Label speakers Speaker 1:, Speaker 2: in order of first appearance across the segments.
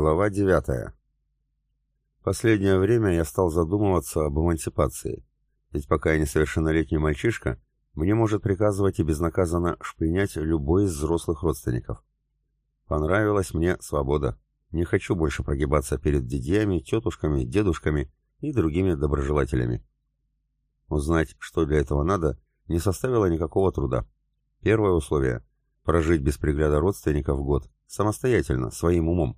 Speaker 1: Глава 9. Последнее время я стал задумываться об эмансипации. Ведь пока я несовершеннолетний мальчишка, мне может приказывать и безнаказанно шпынять любой из взрослых родственников. Понравилась мне свобода. Не хочу больше прогибаться перед дядями, тетушками, дедушками и другими доброжелателями. Узнать, что для этого надо, не составило никакого труда. Первое условие – прожить без пригляда родственников год, самостоятельно, своим умом.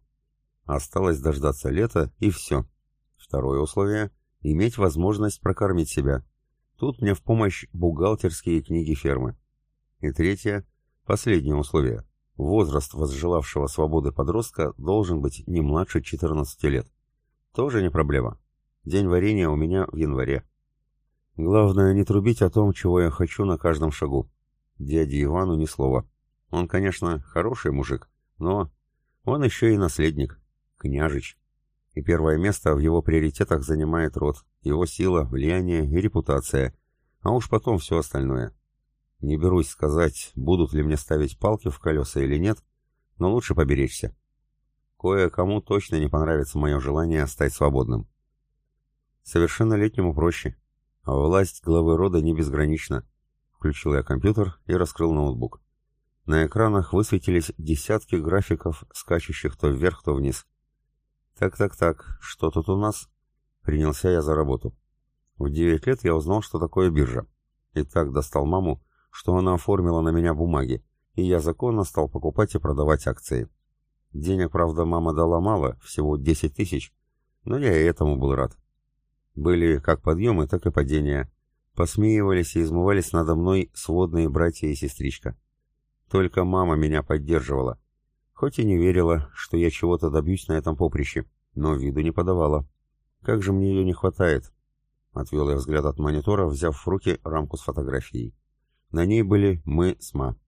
Speaker 1: Осталось дождаться лета, и все. Второе условие – иметь возможность прокормить себя. Тут мне в помощь бухгалтерские книги фермы. И третье – последнее условие. Возраст возжелавшего свободы подростка должен быть не младше 14 лет. Тоже не проблема. День варенья у меня в январе. Главное не трубить о том, чего я хочу на каждом шагу. Дяде Ивану ни слова. Он, конечно, хороший мужик, но он еще и наследник, княжич. И первое место в его приоритетах занимает род, его сила, влияние и репутация, а уж потом все остальное. Не берусь сказать, будут ли мне ставить палки в колеса или нет, но лучше поберечься. Кое-кому точно не понравится мое желание стать свободным. Совершеннолетнему проще, а власть главы рода не безгранична. Включил я компьютер и раскрыл ноутбук. На экранах высветились десятки графиков, скачущих то вверх, то вниз. «Так-так-так, что тут у нас?» Принялся я за работу. В девять лет я узнал, что такое биржа. И так достал маму, что она оформила на меня бумаги, и я законно стал покупать и продавать акции. Денег, правда, мама дала мало, всего 10 тысяч, но я и этому был рад. Были как подъемы, так и падения. Посмеивались и измывались надо мной сводные братья и сестричка. Только мама меня поддерживала. Хоть и не верила, что я чего-то добьюсь на этом поприще, но виду не подавала. Как же мне ее не хватает? Отвел я взгляд от монитора, взяв в руки рамку с фотографией. На ней были мы с Ма.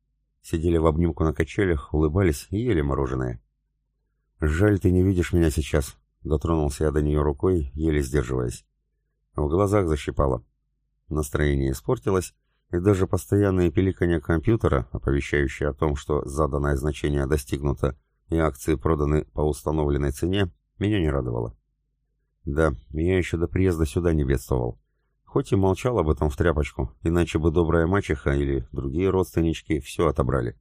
Speaker 1: Сидели в обнимку на качелях, улыбались и ели мороженое. «Жаль, ты не видишь меня сейчас», — дотронулся я до нее рукой, еле сдерживаясь. В глазах защипало. Настроение испортилось, и даже постоянные пиликания компьютера, оповещающие о том, что заданное значение достигнуто и акции проданы по установленной цене, меня не радовало. Да, я еще до приезда сюда не бедствовал. Хоть и молчал об этом в тряпочку, иначе бы добрая мачеха или другие родственнички все отобрали.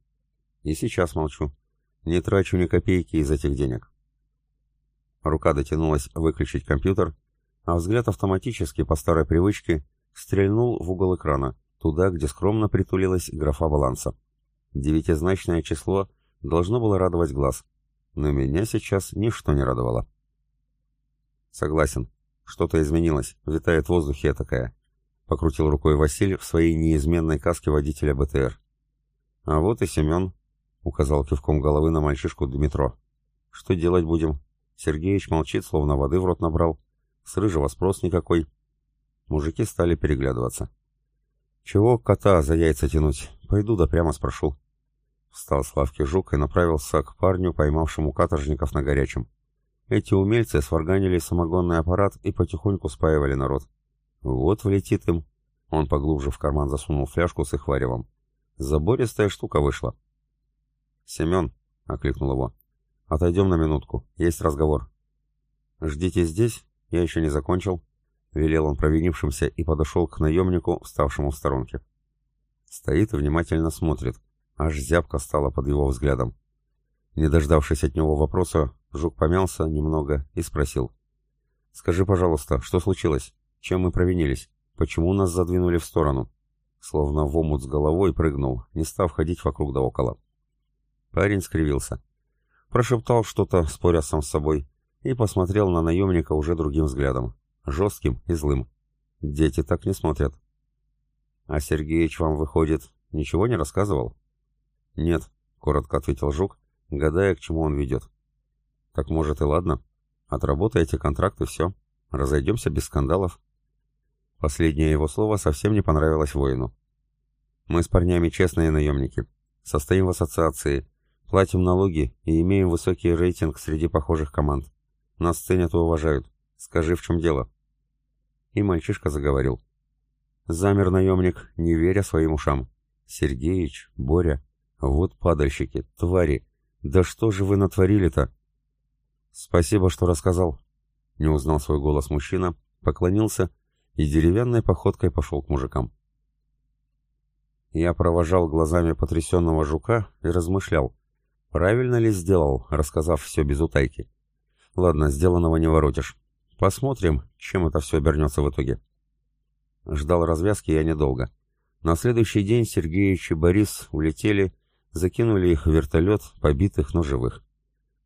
Speaker 1: И сейчас молчу. Не трачу ни копейки из этих денег. Рука дотянулась выключить компьютер, а взгляд автоматически, по старой привычке, стрельнул в угол экрана, туда, где скромно притулилась графа баланса. Девятизначное число должно было радовать глаз, но меня сейчас ничто не радовало. Согласен, что-то изменилось, витает в воздухе такая. Покрутил рукой Василий в своей неизменной каске водителя БТР. А вот и Семен, указал кивком головы на мальчишку Дмитро. Что делать будем? Сергеич молчит, словно воды в рот набрал. С рыжего спрос никакой. Мужики стали переглядываться. «Чего кота за яйца тянуть? Пойду да прямо спрошу». Встал с лавки жук и направился к парню, поймавшему каторжников на горячем. Эти умельцы сварганили самогонный аппарат и потихоньку спаивали народ. Вот влетит им. Он поглубже в карман засунул фляжку с их варевом. Забористая штука вышла. «Семен», — окликнул его, — «отойдем на минутку, есть разговор». «Ждите здесь, я еще не закончил», — велел он провинившимся и подошел к наемнику, вставшему в сторонке. Стоит и внимательно смотрит, аж зябко стало под его взглядом. Не дождавшись от него вопроса, Жук помялся немного и спросил. «Скажи, пожалуйста, что случилось? Чем мы провинились? Почему нас задвинули в сторону?» Словно в омут с головой прыгнул, не став ходить вокруг да около. Парень скривился. Прошептал что-то, споря сам с собой, и посмотрел на наемника уже другим взглядом жестким и злым. Дети так не смотрят. А Сергеич вам, выходит, ничего не рассказывал? Нет, коротко ответил Жук, гадая, к чему он ведет. Так может и ладно. Отработаете контракт и все. Разойдемся без скандалов. Последнее его слово совсем не понравилось воину. Мы с парнями честные наемники. Состоим в ассоциации, платим налоги и имеем высокий рейтинг среди похожих команд. Нас ценят и уважают. Скажи, в чем дело?» И мальчишка заговорил. Замер наемник, не веря своим ушам. «Сергеич, Боря, вот падальщики, твари, да что же вы натворили-то?» Спасибо, что рассказал. Не узнал свой голос мужчина, поклонился и деревянной походкой пошел к мужикам. Я провожал глазами потрясенного жука и размышлял, правильно ли сделал, рассказав все без утайки. Ладно, сделанного не воротишь. Посмотрим, чем это все обернется в итоге. Ждал развязки я недолго. На следующий день Сергеевич и Борис улетели, закинули их в вертолет, побитых, но живых.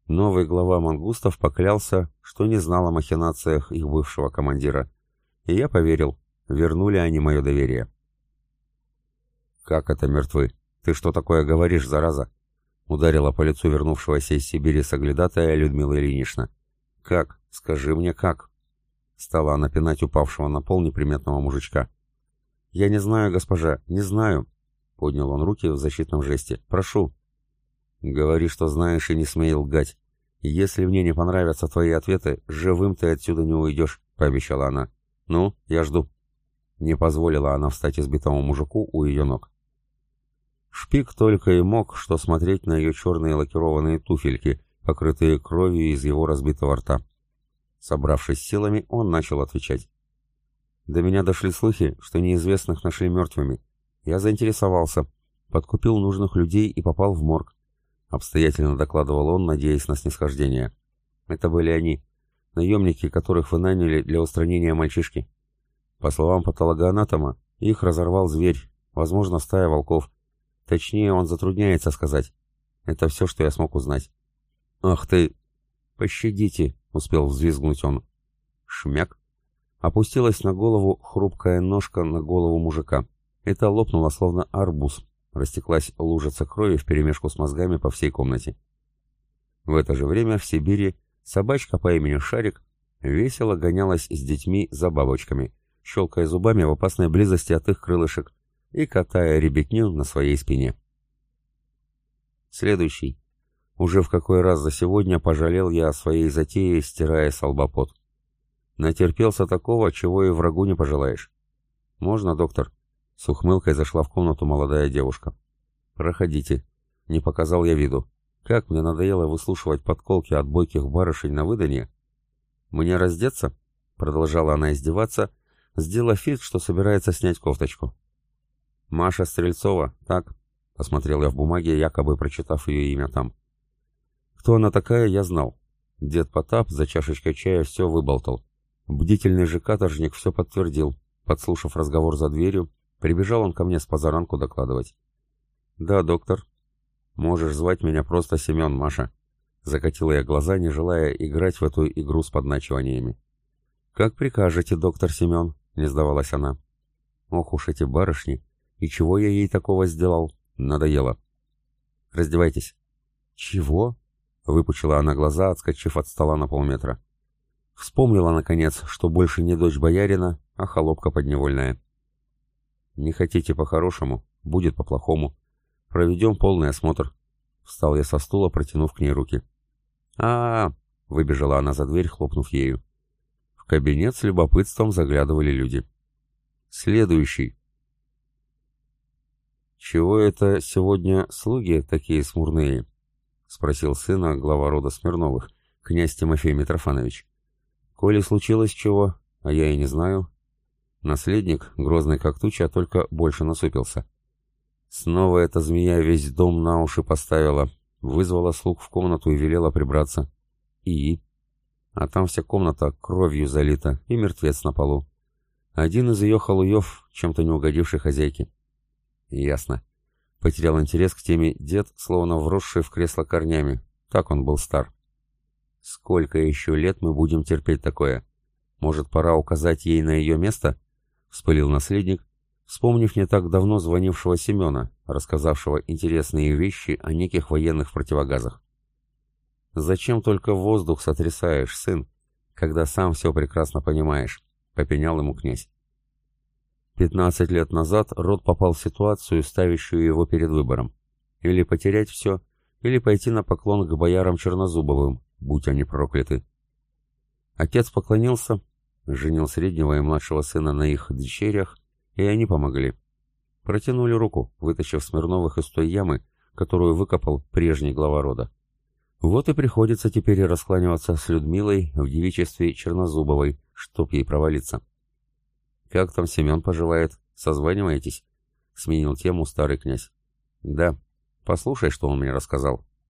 Speaker 1: Новый глава мангустов поклялся, что не знал о махинациях их бывшего командира. И я поверил, вернули они мое доверие. «Как это мертвы? Ты что такое говоришь, зараза?» Ударила по лицу вернувшегося из Сибири соглядатая Людмила Ильинична. «Как? Скажи мне, как?» Стала она пинать упавшего на пол неприметного мужичка. «Я не знаю, госпожа, не знаю», — поднял он руки в защитном жесте. «Прошу». «Говори, что знаешь, и не смей лгать. Если мне не понравятся твои ответы, живым ты отсюда не уйдешь», — пообещала она. «Ну, я жду». Не позволила она встать избитому мужику у ее ног. Шпик только и мог, что смотреть на ее черные лакированные туфельки, покрытые кровью из его разбитого рта. Собравшись силами, он начал отвечать. До меня дошли слухи, что неизвестных нашли мертвыми. Я заинтересовался, подкупил нужных людей и попал в морг. Обстоятельно докладывал он, надеясь на снисхождение. Это были они, наемники, которых вы наняли для устранения мальчишки. По словам патологоанатома, их разорвал зверь, возможно, стая волков. Точнее, он затрудняется сказать. Это все, что я смог узнать. «Ах ты!» «Пощадите!» — успел взвизгнуть он. Шмяк. Опустилась на голову хрупкая ножка на голову мужика. Это лопнуло, словно арбуз. Растеклась лужица крови вперемешку с мозгами по всей комнате. В это же время в Сибири собачка по имени Шарик весело гонялась с детьми за бабочками, щелкая зубами в опасной близости от их крылышек и катая ребятню на своей спине. Следующий. Уже в какой раз за сегодня пожалел я о своей затее, стирая с. Натерпелся такого, чего и врагу не пожелаешь. «Можно, доктор?» С ухмылкой зашла в комнату молодая девушка. «Проходите». Не показал я виду. Как мне надоело выслушивать подколки от бойких барышень на выданье. «Мне раздеться?» Продолжала она издеваться, сделав вид, что собирается снять кофточку. «Маша Стрельцова, так?» Посмотрел я в бумаге, якобы прочитав ее имя там. Кто она такая, я знал. Дед Потап за чашечкой чая все выболтал. Бдительный же каторжник все подтвердил. Подслушав разговор за дверью, прибежал он ко мне с позаранку докладывать. «Да, доктор. Можешь звать меня просто Семен, Маша». Закатила я глаза, не желая играть в эту игру с подначиваниями. «Как прикажете, доктор Семен», — не сдавалась она. «Ох уж эти барышни! И чего я ей такого сделал? Надоело». «Раздевайтесь». «Чего?» Выпучила она глаза, отскочив от стола на полметра. Вспомнила, наконец, что больше не дочь боярина, а холопка подневольная. «Не хотите по-хорошему, будет по-плохому. Проведем полный осмотр». Встал я со стула, протянув к ней руки. а, -а, -а выбежала она за дверь, хлопнув ею. В кабинет с любопытством заглядывали люди. «Следующий». «Чего это сегодня слуги такие смурные?» — спросил сына глава рода Смирновых, князь Тимофей Митрофанович. «Коли случилось чего, а я и не знаю». Наследник, грозный как туча, только больше насупился. Снова эта змея весь дом на уши поставила, вызвала слуг в комнату и велела прибраться. И? А там вся комната кровью залита и мертвец на полу. Один из ее халуев, чем-то не угодивший хозяйке. Ясно. Потерял интерес к теме дед, словно вросший в кресло корнями. Так он был стар. Сколько еще лет мы будем терпеть такое? Может, пора указать ей на ее место? Вспылил наследник, вспомнив не так давно звонившего Семена, рассказавшего интересные вещи о неких военных противогазах. «Зачем только воздух сотрясаешь, сын, когда сам все прекрасно понимаешь?» — попенял ему князь. Пятнадцать лет назад род попал в ситуацию, ставящую его перед выбором. Или потерять все, или пойти на поклон к боярам Чернозубовым, будь они прокляты. Отец поклонился, женил среднего и младшего сына на их дочерях, и они помогли. Протянули руку, вытащив Смирновых из той ямы, которую выкопал прежний глава рода. Вот и приходится теперь раскланиваться с Людмилой в девичестве Чернозубовой, чтоб ей провалиться. «Как там Семен поживает? Созваниваетесь?» — сменил тему старый князь. «Да. Послушай, что он мне рассказал».